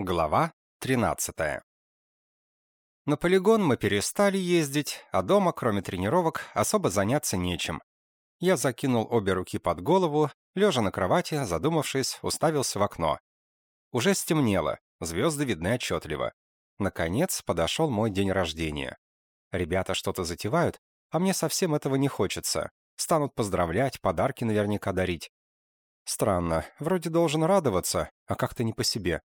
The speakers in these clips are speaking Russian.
Глава 13. На полигон мы перестали ездить, а дома, кроме тренировок, особо заняться нечем. Я закинул обе руки под голову, лежа на кровати, задумавшись, уставился в окно. Уже стемнело, звезды видны отчетливо. Наконец подошел мой день рождения. Ребята что-то затевают, а мне совсем этого не хочется. Станут поздравлять, подарки наверняка дарить. Странно, вроде должен радоваться, а как-то не по себе.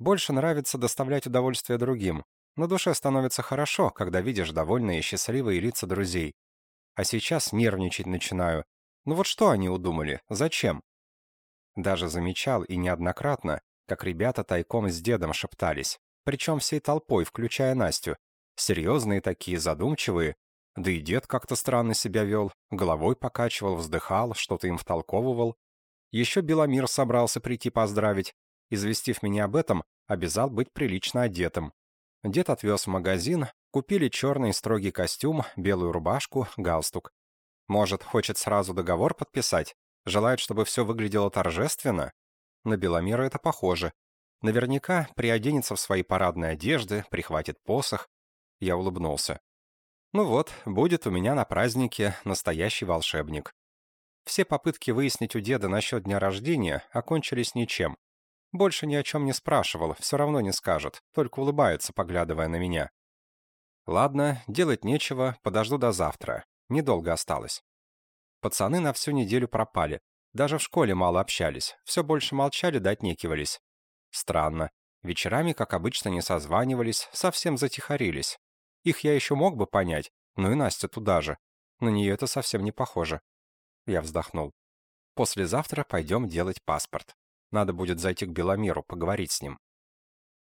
Больше нравится доставлять удовольствие другим. На душе становится хорошо, когда видишь довольные и счастливые лица друзей. А сейчас нервничать начинаю. Ну вот что они удумали? Зачем? Даже замечал и неоднократно, как ребята тайком с дедом шептались. Причем всей толпой, включая Настю. Серьезные такие, задумчивые. Да и дед как-то странно себя вел. Головой покачивал, вздыхал, что-то им втолковывал. Еще Беломир собрался прийти поздравить, Известив меня об этом, обязал быть прилично одетым. Дед отвез в магазин, купили черный строгий костюм, белую рубашку, галстук. Может, хочет сразу договор подписать? Желает, чтобы все выглядело торжественно? На Беломира это похоже. Наверняка приоденется в свои парадные одежды, прихватит посох. Я улыбнулся. Ну вот, будет у меня на празднике настоящий волшебник. Все попытки выяснить у деда насчет дня рождения окончились ничем. Больше ни о чем не спрашивал, все равно не скажет, только улыбается, поглядывая на меня. Ладно, делать нечего, подожду до завтра. Недолго осталось. Пацаны на всю неделю пропали. Даже в школе мало общались, все больше молчали да отнекивались. Странно. Вечерами, как обычно, не созванивались, совсем затихарились. Их я еще мог бы понять, но и Настя туда же. На нее это совсем не похоже. Я вздохнул. Послезавтра пойдем делать паспорт. Надо будет зайти к Беломиру, поговорить с ним.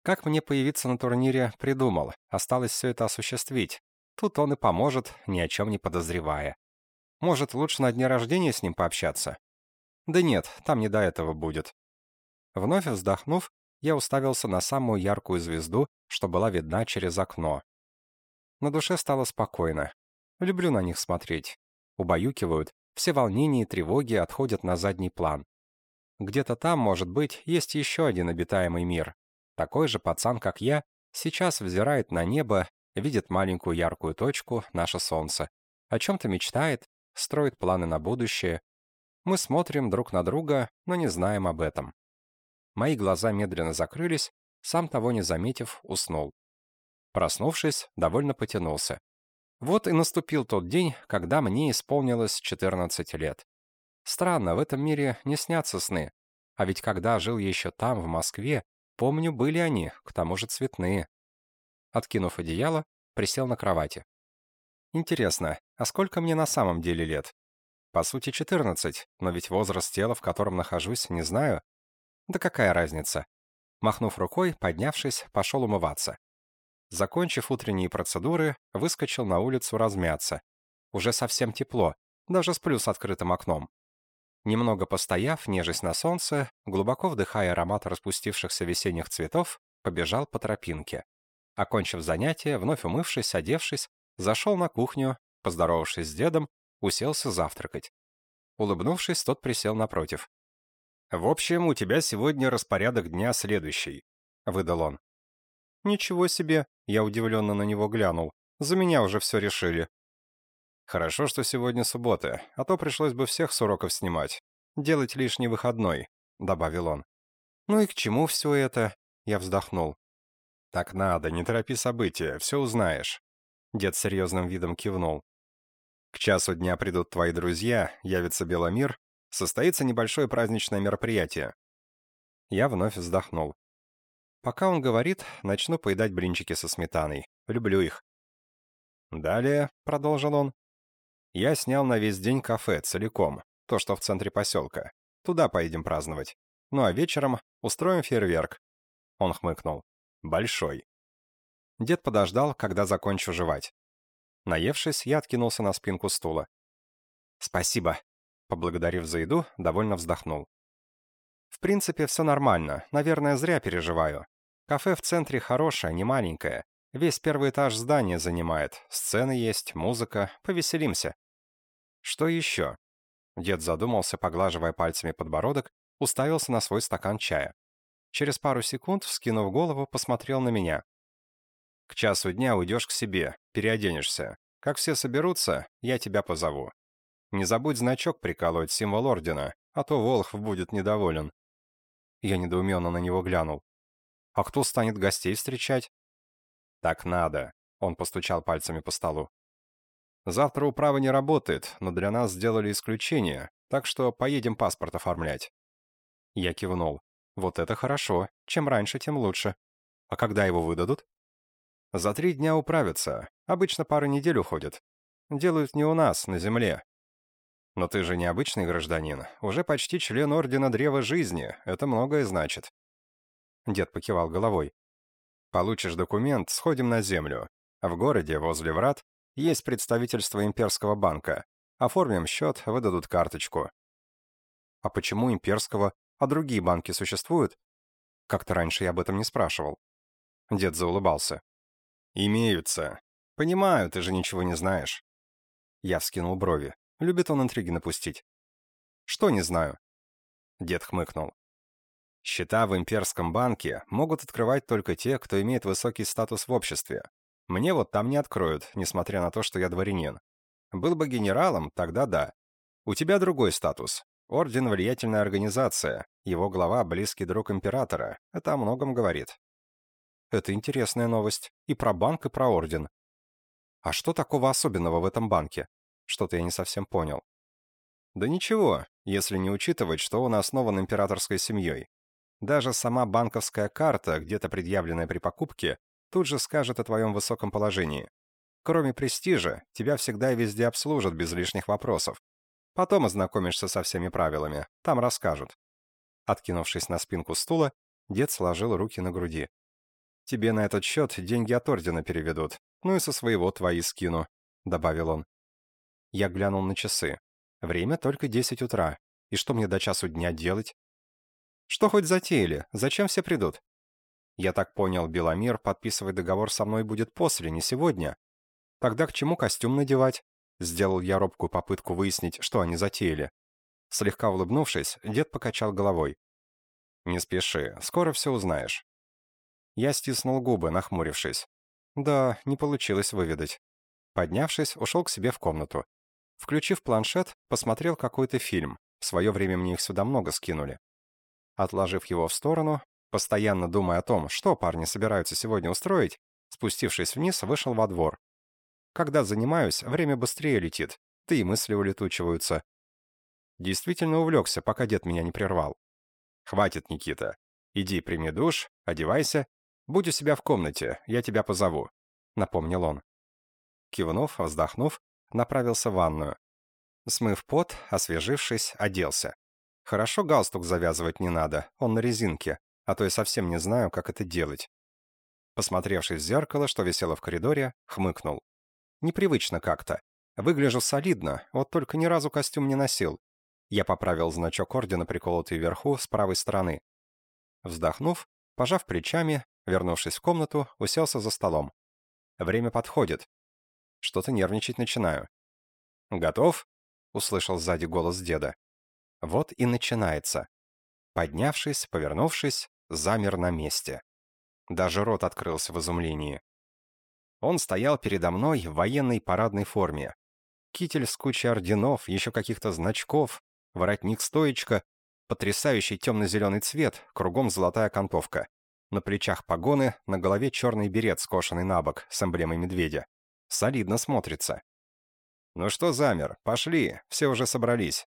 Как мне появиться на турнире, придумал. Осталось все это осуществить. Тут он и поможет, ни о чем не подозревая. Может, лучше на дне рождения с ним пообщаться? Да нет, там не до этого будет. Вновь вздохнув, я уставился на самую яркую звезду, что была видна через окно. На душе стало спокойно. Люблю на них смотреть. Убаюкивают, все волнения и тревоги отходят на задний план. Где-то там, может быть, есть еще один обитаемый мир. Такой же пацан, как я, сейчас взирает на небо, видит маленькую яркую точку, наше солнце. О чем-то мечтает, строит планы на будущее. Мы смотрим друг на друга, но не знаем об этом. Мои глаза медленно закрылись, сам того не заметив, уснул. Проснувшись, довольно потянулся. Вот и наступил тот день, когда мне исполнилось 14 лет. Странно, в этом мире не снятся сны. А ведь когда жил еще там, в Москве, помню, были они, к тому же цветные. Откинув одеяло, присел на кровати. Интересно, а сколько мне на самом деле лет? По сути, 14, но ведь возраст тела, в котором нахожусь, не знаю. Да какая разница? Махнув рукой, поднявшись, пошел умываться. Закончив утренние процедуры, выскочил на улицу размяться. Уже совсем тепло, даже сплю с открытым окном. Немного постояв, нежесть на солнце, глубоко вдыхая аромат распустившихся весенних цветов, побежал по тропинке. Окончив занятие, вновь умывшись, одевшись, зашел на кухню, поздоровавшись с дедом, уселся завтракать. Улыбнувшись, тот присел напротив. «В общем, у тебя сегодня распорядок дня следующий», — выдал он. «Ничего себе!» — я удивленно на него глянул. «За меня уже все решили. Хорошо, что сегодня суббота, а то пришлось бы всех с уроков снимать. Делать лишний выходной», — добавил он. «Ну и к чему все это?» — я вздохнул. «Так надо, не торопи события, все узнаешь». Дед серьезным видом кивнул. «К часу дня придут твои друзья, явится Беломир, состоится небольшое праздничное мероприятие». Я вновь вздохнул. Пока он говорит, начну поедать блинчики со сметаной. Люблю их. «Далее», — продолжил он, я снял на весь день кафе целиком, то, что в центре поселка. Туда поедем праздновать. Ну а вечером устроим фейерверк. Он хмыкнул. Большой. Дед подождал, когда закончу жевать. Наевшись, я откинулся на спинку стула. «Спасибо», — поблагодарив за еду, довольно вздохнул. «В принципе, все нормально. Наверное, зря переживаю. Кафе в центре хорошее, не маленькое. Весь первый этаж здания занимает. Сцены есть, музыка. Повеселимся. Что еще? Дед задумался, поглаживая пальцами подбородок, уставился на свой стакан чая. Через пару секунд, вскинув голову, посмотрел на меня. «К часу дня уйдешь к себе, переоденешься. Как все соберутся, я тебя позову. Не забудь значок приколоть, символ ордена, а то Волхв будет недоволен». Я недоуменно на него глянул. «А кто станет гостей встречать?» «Так надо», — он постучал пальцами по столу. «Завтра управа не работает, но для нас сделали исключение, так что поедем паспорт оформлять». Я кивнул. «Вот это хорошо. Чем раньше, тем лучше. А когда его выдадут?» «За три дня управятся. Обычно пара недель уходит. Делают не у нас, на земле. Но ты же не обычный гражданин, уже почти член Ордена Древа Жизни, это многое значит. Дед покивал головой. Получишь документ, сходим на землю. В городе, возле врат, есть представительство имперского банка. Оформим счет, выдадут карточку. А почему имперского, а другие банки существуют? Как-то раньше я об этом не спрашивал. Дед заулыбался. «Имеются. Понимаю, ты же ничего не знаешь». Я вскинул брови. Любит он интриги напустить. Что не знаю. Дед хмыкнул. Счета в имперском банке могут открывать только те, кто имеет высокий статус в обществе. Мне вот там не откроют, несмотря на то, что я дворянин. Был бы генералом, тогда да. У тебя другой статус. Орден – влиятельная организация. Его глава – близкий друг императора. Это о многом говорит. Это интересная новость. И про банк, и про орден. А что такого особенного в этом банке? Что-то я не совсем понял. Да ничего, если не учитывать, что он основан императорской семьей. Даже сама банковская карта, где-то предъявленная при покупке, тут же скажет о твоем высоком положении. Кроме престижа, тебя всегда и везде обслужат без лишних вопросов. Потом ознакомишься со всеми правилами, там расскажут. Откинувшись на спинку стула, дед сложил руки на груди. «Тебе на этот счет деньги от ордена переведут, ну и со своего твои скину», — добавил он. Я глянул на часы. Время только 10 утра. И что мне до часу дня делать? Что хоть затеяли? Зачем все придут? Я так понял, Беломир подписывать договор со мной будет после, не сегодня. Тогда к чему костюм надевать? Сделал я робкую попытку выяснить, что они затеяли. Слегка улыбнувшись, дед покачал головой. «Не спеши, скоро все узнаешь». Я стиснул губы, нахмурившись. Да, не получилось выведать. Поднявшись, ушел к себе в комнату. Включив планшет, посмотрел какой-то фильм. В свое время мне их сюда много скинули. Отложив его в сторону, постоянно думая о том, что парни собираются сегодня устроить, спустившись вниз, вышел во двор. Когда занимаюсь, время быстрее летит, да и мысли улетучиваются. Действительно увлекся, пока дед меня не прервал. «Хватит, Никита. Иди прими душ, одевайся. Будь у себя в комнате, я тебя позову», — напомнил он. Кивнув, вздохнув, направился в ванную. Смыв пот, освежившись, оделся. Хорошо галстук завязывать не надо, он на резинке, а то я совсем не знаю, как это делать. Посмотревшись в зеркало, что висело в коридоре, хмыкнул. Непривычно как-то. Выгляжу солидно, вот только ни разу костюм не носил. Я поправил значок ордена, приколотый вверху, с правой стороны. Вздохнув, пожав плечами, вернувшись в комнату, уселся за столом. Время подходит, что-то нервничать начинаю. «Готов?» — услышал сзади голос деда. Вот и начинается. Поднявшись, повернувшись, замер на месте. Даже рот открылся в изумлении. Он стоял передо мной в военной парадной форме. Китель с кучей орденов, еще каких-то значков, воротник-стоечка, потрясающий темно-зеленый цвет, кругом золотая окантовка. На плечах погоны, на голове черный берет, скошенный на бок, с эмблемой медведя. Солидно смотрится. «Ну что замер? Пошли, все уже собрались».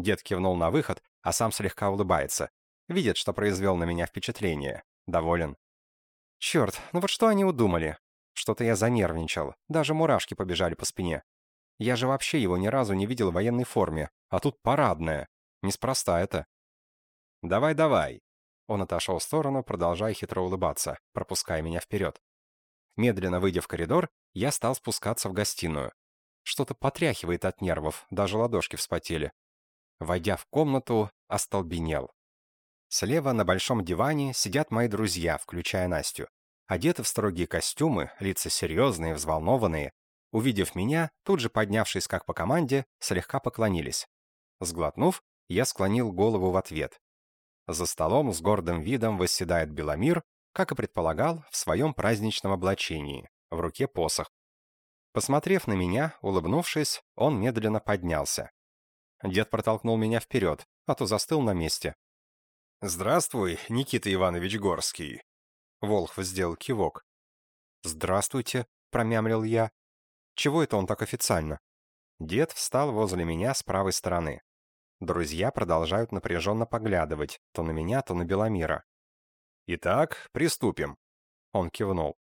Дед кивнул на выход, а сам слегка улыбается. Видит, что произвел на меня впечатление. Доволен. Черт, ну вот что они удумали? Что-то я занервничал. Даже мурашки побежали по спине. Я же вообще его ни разу не видел в военной форме. А тут парадная. Неспроста это. «Давай-давай». Он отошел в сторону, продолжая хитро улыбаться, пропуская меня вперед. Медленно выйдя в коридор, я стал спускаться в гостиную. Что-то потряхивает от нервов, даже ладошки вспотели. Войдя в комнату, остолбенел. Слева на большом диване сидят мои друзья, включая Настю. Одеты в строгие костюмы, лица серьезные, взволнованные. Увидев меня, тут же поднявшись как по команде, слегка поклонились. Сглотнув, я склонил голову в ответ. За столом с гордым видом восседает Беломир, как и предполагал, в своем праздничном облачении, в руке посох. Посмотрев на меня, улыбнувшись, он медленно поднялся. Дед протолкнул меня вперед, а то застыл на месте. «Здравствуй, Никита Иванович Горский!» Волхв сделал кивок. «Здравствуйте», — промямлил я. «Чего это он так официально?» Дед встал возле меня с правой стороны. Друзья продолжают напряженно поглядывать, то на меня, то на Беломира. «Итак, приступим», — он кивнул.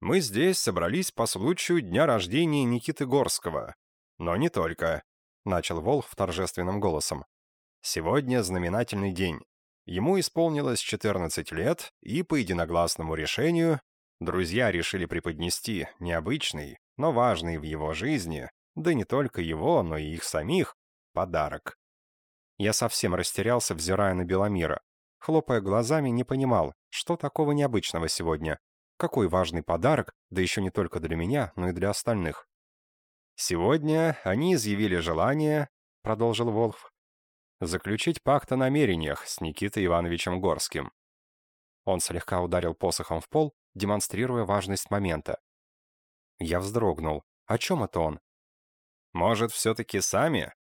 «Мы здесь собрались по случаю дня рождения Никиты Горского. Но не только», — начал Волх торжественным голосом. «Сегодня знаменательный день. Ему исполнилось 14 лет, и по единогласному решению друзья решили преподнести необычный, но важный в его жизни, да не только его, но и их самих, подарок. Я совсем растерялся, взирая на Беломира. Хлопая глазами, не понимал, что такого необычного сегодня. Какой важный подарок, да еще не только для меня, но и для остальных. «Сегодня они изъявили желание», — продолжил Волф, «заключить пакт о намерениях с Никитой Ивановичем Горским». Он слегка ударил посохом в пол, демонстрируя важность момента. Я вздрогнул. О чем это он? «Может, все-таки сами?»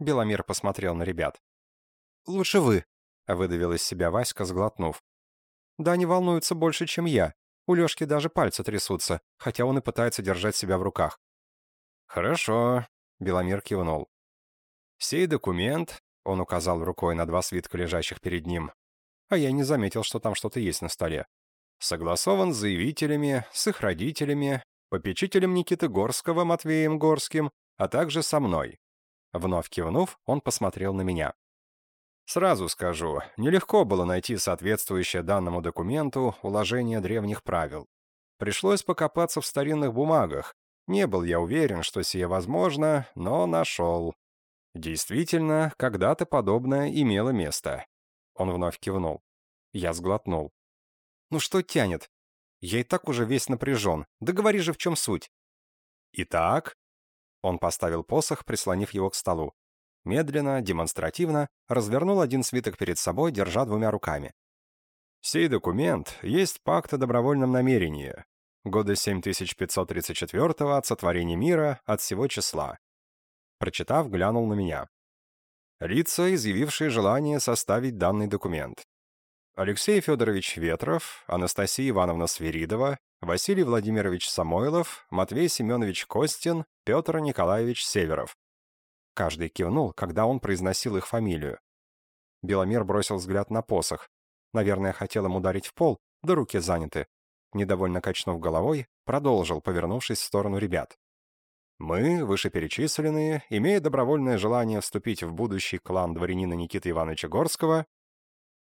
Беломир посмотрел на ребят. «Лучше вы», — выдавил из себя Васька, сглотнув. «Да они волнуются больше, чем я. У Лешки даже пальцы трясутся, хотя он и пытается держать себя в руках». «Хорошо», — Беломир кивнул. «Сей документ», — он указал рукой на два свитка, лежащих перед ним, а я не заметил, что там что-то есть на столе. «Согласован с заявителями, с их родителями, попечителем Никиты Горского Матвеем Горским, а также со мной». Вновь кивнув, он посмотрел на меня. Сразу скажу, нелегко было найти соответствующее данному документу уложение древних правил. Пришлось покопаться в старинных бумагах. Не был я уверен, что сие возможно, но нашел. Действительно, когда-то подобное имело место. Он вновь кивнул. Я сглотнул. Ну что тянет? Я и так уже весь напряжен. Да говори же, в чем суть. Итак, он поставил посох, прислонив его к столу медленно, демонстративно развернул один свиток перед собой, держа двумя руками. «Сей документ есть пакт о добровольном намерении. Года 7534 от сотворения мира, от всего числа». Прочитав, глянул на меня. Лица, изъявившие желание составить данный документ. Алексей Федорович Ветров, Анастасия Ивановна Свиридова, Василий Владимирович Самойлов, Матвей Семенович Костин, Петр Николаевич Северов. Каждый кивнул, когда он произносил их фамилию. Беломир бросил взгляд на посох. Наверное, хотел им ударить в пол, да руки заняты. Недовольно качнув головой, продолжил, повернувшись в сторону ребят. «Мы, вышеперечисленные, имея добровольное желание вступить в будущий клан дворянина Никиты Ивановича Горского...»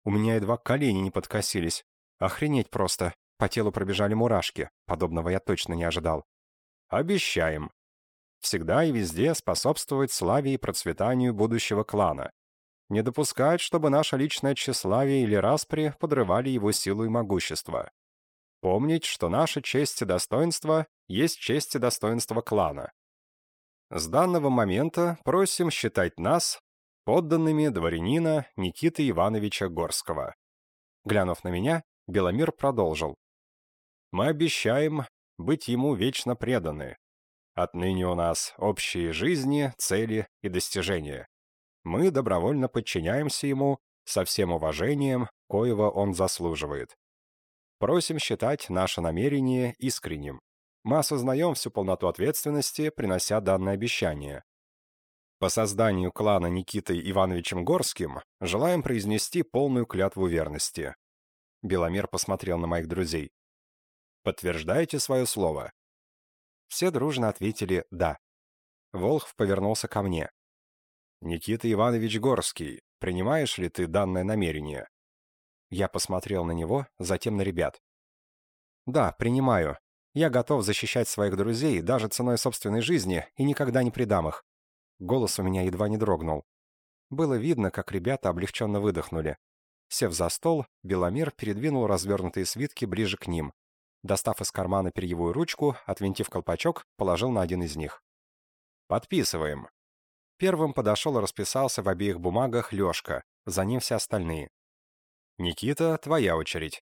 У меня едва колени не подкосились. Охренеть просто. По телу пробежали мурашки. Подобного я точно не ожидал. «Обещаем», всегда и везде способствовать славе и процветанию будущего клана. Не допускать, чтобы наше личное тщеславие или распри подрывали его силу и могущество. Помнить, что наша честь и достоинство есть честь и достоинство клана. С данного момента просим считать нас подданными дворянина Никиты Ивановича Горского. Глянув на меня, Беломир продолжил. Мы обещаем быть ему вечно преданы, Отныне у нас общие жизни, цели и достижения. Мы добровольно подчиняемся ему со всем уважением, коего он заслуживает. Просим считать наше намерение искренним. Мы осознаем всю полноту ответственности, принося данное обещание. По созданию клана Никитой Ивановичем Горским желаем произнести полную клятву верности. Беломер посмотрел на моих друзей. Подтверждаете свое слово? Все дружно ответили «да». Волхв повернулся ко мне. «Никита Иванович Горский, принимаешь ли ты данное намерение?» Я посмотрел на него, затем на ребят. «Да, принимаю. Я готов защищать своих друзей даже ценой собственной жизни и никогда не предам их». Голос у меня едва не дрогнул. Было видно, как ребята облегченно выдохнули. Сев за стол, Беломир передвинул развернутые свитки ближе к ним. Достав из кармана перьевую ручку, отвинтив колпачок, положил на один из них. «Подписываем». Первым подошел и расписался в обеих бумагах Лешка, за ним все остальные. «Никита, твоя очередь».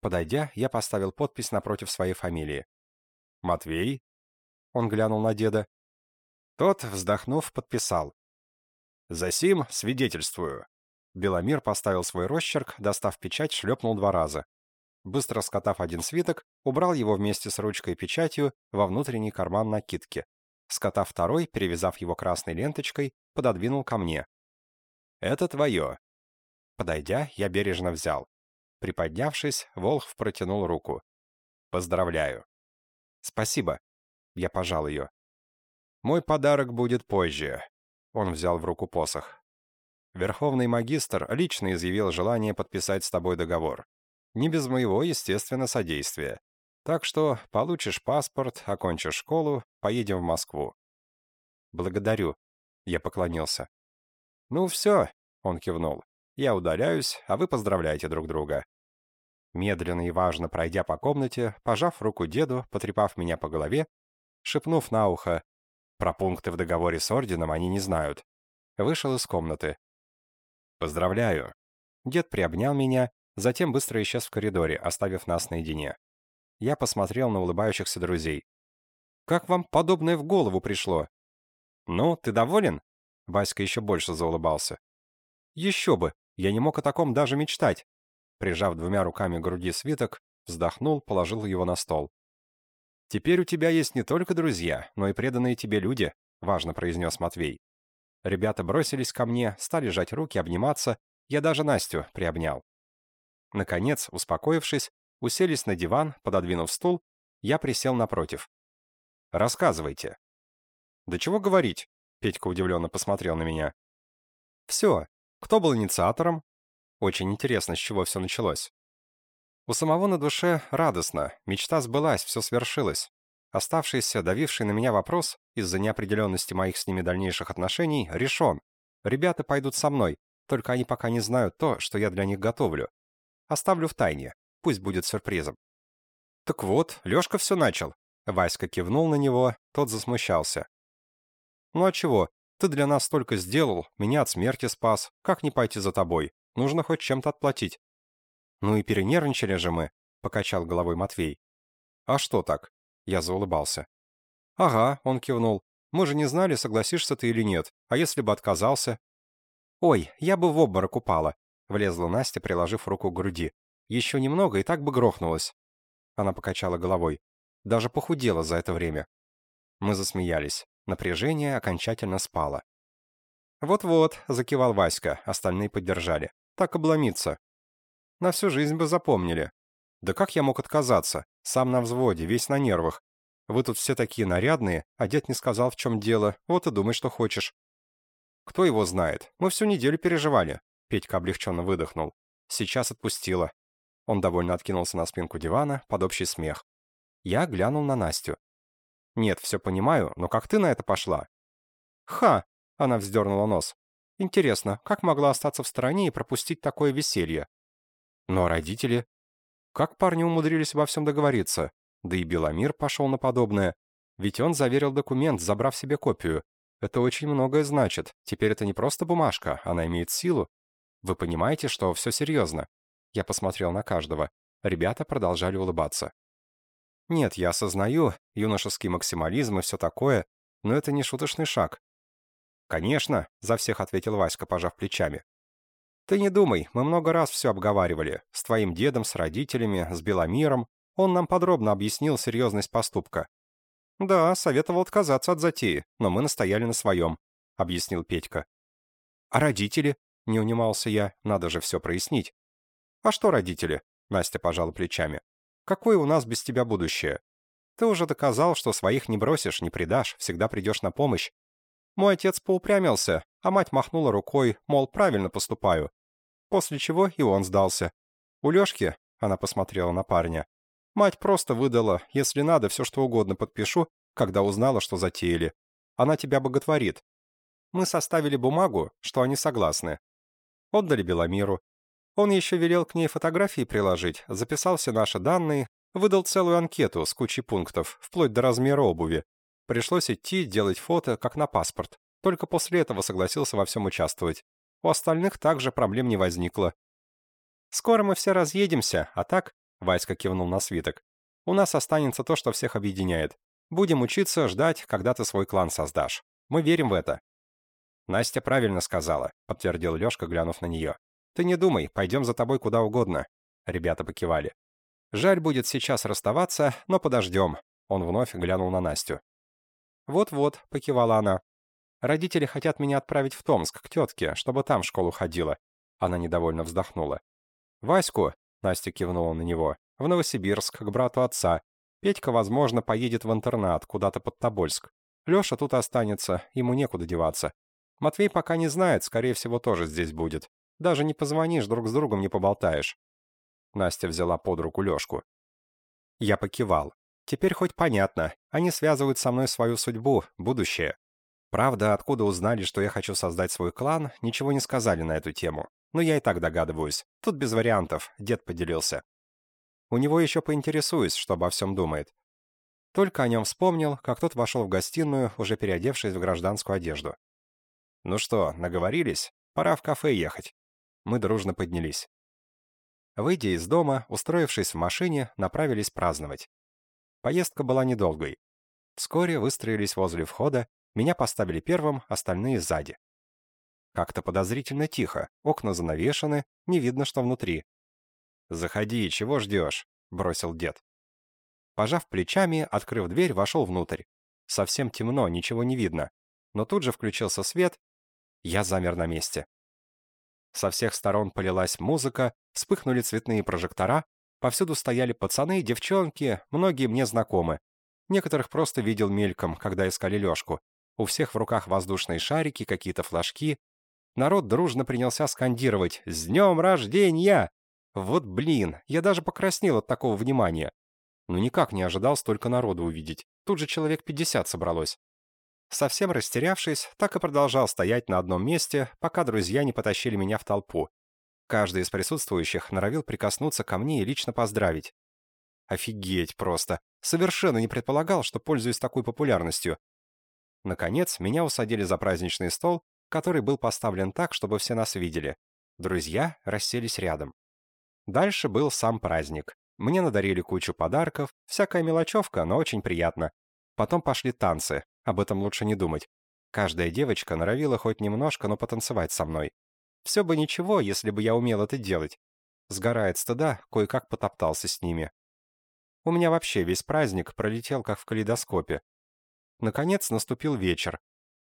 Подойдя, я поставил подпись напротив своей фамилии. «Матвей?» Он глянул на деда. Тот, вздохнув, подписал. «Засим свидетельствую». Беломир поставил свой росчерк, достав печать, шлепнул два раза. Быстро скотав один свиток, убрал его вместе с ручкой и печатью во внутренний карман накидки. Скотав второй, перевязав его красной ленточкой, пододвинул ко мне. «Это твое». Подойдя, я бережно взял. Приподнявшись, Волхв протянул руку. «Поздравляю». «Спасибо». Я пожал ее. «Мой подарок будет позже». Он взял в руку посох. Верховный магистр лично изъявил желание подписать с тобой договор. Не без моего, естественно, содействия. Так что получишь паспорт, окончишь школу, поедем в Москву. Благодарю. Я поклонился. Ну все, он кивнул. Я удаляюсь, а вы поздравляйте друг друга. Медленно и важно пройдя по комнате, пожав руку деду, потрепав меня по голове, шепнув на ухо, про пункты в договоре с орденом они не знают, вышел из комнаты. «Поздравляю!» Дед приобнял меня, затем быстро исчез в коридоре, оставив нас наедине. Я посмотрел на улыбающихся друзей. «Как вам подобное в голову пришло?» «Ну, ты доволен?» Васька еще больше заулыбался. «Еще бы! Я не мог о таком даже мечтать!» Прижав двумя руками к груди свиток, вздохнул, положил его на стол. «Теперь у тебя есть не только друзья, но и преданные тебе люди», — важно произнес Матвей. Ребята бросились ко мне, стали жать руки, обниматься. Я даже Настю приобнял. Наконец, успокоившись, уселись на диван, пододвинув стул, я присел напротив. «Рассказывайте». «Да чего говорить?» — Петька удивленно посмотрел на меня. «Все. Кто был инициатором?» Очень интересно, с чего все началось. У самого на душе радостно, мечта сбылась, все свершилось. Оставшийся, давивший на меня вопрос, из-за неопределенности моих с ними дальнейших отношений, решен. Ребята пойдут со мной, только они пока не знают то, что я для них готовлю. Оставлю в тайне, пусть будет сюрпризом. Так вот, Лешка все начал. Васька кивнул на него, тот засмущался. Ну а чего, ты для нас столько сделал, меня от смерти спас, как не пойти за тобой? Нужно хоть чем-то отплатить. Ну и перенервничали же мы, покачал головой Матвей. А что так? Я заулыбался. «Ага», — он кивнул. «Мы же не знали, согласишься ты или нет. А если бы отказался?» «Ой, я бы в обморок упала», — влезла Настя, приложив руку к груди. «Еще немного, и так бы грохнулась». Она покачала головой. Даже похудела за это время. Мы засмеялись. Напряжение окончательно спало. «Вот-вот», — закивал Васька, остальные поддержали. «Так обломиться». «На всю жизнь бы запомнили». «Да как я мог отказаться? Сам на взводе, весь на нервах. Вы тут все такие нарядные, а дед не сказал, в чем дело, вот и думай, что хочешь». «Кто его знает? Мы всю неделю переживали». Петька облегченно выдохнул. «Сейчас отпустила». Он довольно откинулся на спинку дивана под общий смех. Я глянул на Настю. «Нет, все понимаю, но как ты на это пошла?» «Ха!» — она вздернула нос. «Интересно, как могла остаться в стороне и пропустить такое веселье?» «Но родители...» Как парни умудрились во всем договориться? Да и Беломир пошел на подобное. Ведь он заверил документ, забрав себе копию. Это очень многое значит. Теперь это не просто бумажка, она имеет силу. Вы понимаете, что все серьезно? Я посмотрел на каждого. Ребята продолжали улыбаться. Нет, я осознаю, юношеский максимализм и все такое, но это не шуточный шаг. «Конечно», — за всех ответил Васька, пожав плечами. Ты не думай, мы много раз все обговаривали. С твоим дедом, с родителями, с Беломиром. Он нам подробно объяснил серьезность поступка. Да, советовал отказаться от затеи, но мы настояли на своем, объяснил Петька. А родители? Не унимался я, надо же все прояснить. А что родители? Настя пожала плечами. Какое у нас без тебя будущее? Ты уже доказал, что своих не бросишь, не предашь, всегда придешь на помощь. Мой отец поупрямился, а мать махнула рукой, мол, правильно поступаю. После чего и он сдался. У Лёшки, она посмотрела на парня, мать просто выдала, если надо, все что угодно подпишу, когда узнала, что затеяли. Она тебя боготворит. Мы составили бумагу, что они согласны. Отдали Беломиру. Он еще велел к ней фотографии приложить, записал все наши данные, выдал целую анкету с кучей пунктов, вплоть до размера обуви. Пришлось идти, делать фото, как на паспорт. Только после этого согласился во всем участвовать. У остальных также проблем не возникло. Скоро мы все разъедемся, а так, Васька кивнул на свиток, у нас останется то, что всех объединяет. Будем учиться ждать, когда ты свой клан создашь. Мы верим в это. Настя правильно сказала, подтвердил Лёшка, глянув на неё. Ты не думай, пойдем за тобой куда угодно. Ребята покивали. Жаль будет сейчас расставаться, но подождем. Он вновь глянул на Настю. Вот-вот, покивала она. Родители хотят меня отправить в Томск к тетке, чтобы там в школу ходила. Она недовольно вздохнула. Ваську, Настя кивнула на него, в Новосибирск, к брату отца. Петька, возможно, поедет в интернат, куда-то под Тобольск. Леша тут останется, ему некуда деваться. Матвей пока не знает, скорее всего, тоже здесь будет. Даже не позвонишь, друг с другом не поболтаешь. Настя взяла под руку Лешку. Я покивал. Теперь хоть понятно, они связывают со мной свою судьбу, будущее. Правда, откуда узнали, что я хочу создать свой клан, ничего не сказали на эту тему. Но я и так догадываюсь. Тут без вариантов, дед поделился. У него еще поинтересуюсь, что обо всем думает. Только о нем вспомнил, как тот вошел в гостиную, уже переодевшись в гражданскую одежду. «Ну что, наговорились? Пора в кафе ехать». Мы дружно поднялись. Выйдя из дома, устроившись в машине, направились праздновать. Поездка была недолгой. Вскоре выстроились возле входа, меня поставили первым, остальные сзади. Как-то подозрительно тихо, окна занавешены, не видно, что внутри. «Заходи, чего ждешь?» — бросил дед. Пожав плечами, открыв дверь, вошел внутрь. Совсем темно, ничего не видно. Но тут же включился свет. Я замер на месте. Со всех сторон полилась музыка, вспыхнули цветные прожектора, повсюду стояли пацаны и девчонки, многие мне знакомы. Некоторых просто видел мельком, когда искали Лёшку. У всех в руках воздушные шарики, какие-то флажки, Народ дружно принялся скандировать «С днем рождения!» Вот блин, я даже покраснел от такого внимания. Ну никак не ожидал столько народу увидеть. Тут же человек 50 собралось. Совсем растерявшись, так и продолжал стоять на одном месте, пока друзья не потащили меня в толпу. Каждый из присутствующих норовил прикоснуться ко мне и лично поздравить. Офигеть просто. Совершенно не предполагал, что пользуюсь такой популярностью. Наконец, меня усадили за праздничный стол, который был поставлен так, чтобы все нас видели. Друзья расселись рядом. Дальше был сам праздник. Мне надарили кучу подарков, всякая мелочевка, но очень приятно. Потом пошли танцы, об этом лучше не думать. Каждая девочка норовила хоть немножко, но потанцевать со мной. Все бы ничего, если бы я умел это делать. Сгорает стыда, кое-как потоптался с ними. У меня вообще весь праздник пролетел как в калейдоскопе. Наконец наступил вечер,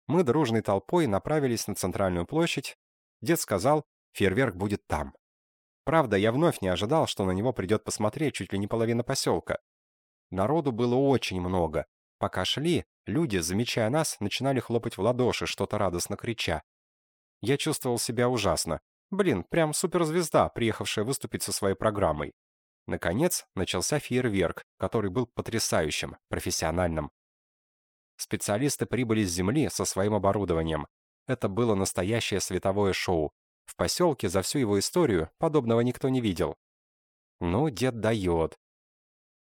мы дружной толпой направились на центральную площадь. Дед сказал, фейерверк будет там. Правда, я вновь не ожидал, что на него придет посмотреть чуть ли не половина поселка. Народу было очень много. Пока шли, люди, замечая нас, начинали хлопать в ладоши, что-то радостно крича. Я чувствовал себя ужасно. Блин, прям суперзвезда, приехавшая выступить со своей программой. Наконец, начался фейерверк, который был потрясающим, профессиональным. Специалисты прибыли с Земли со своим оборудованием. Это было настоящее световое шоу. В поселке за всю его историю подобного никто не видел. Ну, дед дает.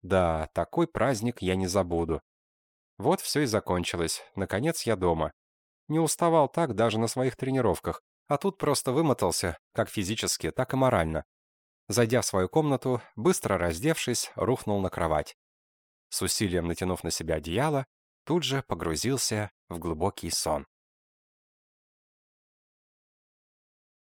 Да, такой праздник я не забуду. Вот все и закончилось. Наконец я дома. Не уставал так даже на своих тренировках, а тут просто вымотался, как физически, так и морально. Зайдя в свою комнату, быстро раздевшись, рухнул на кровать. С усилием натянув на себя одеяло, тут же погрузился в глубокий сон.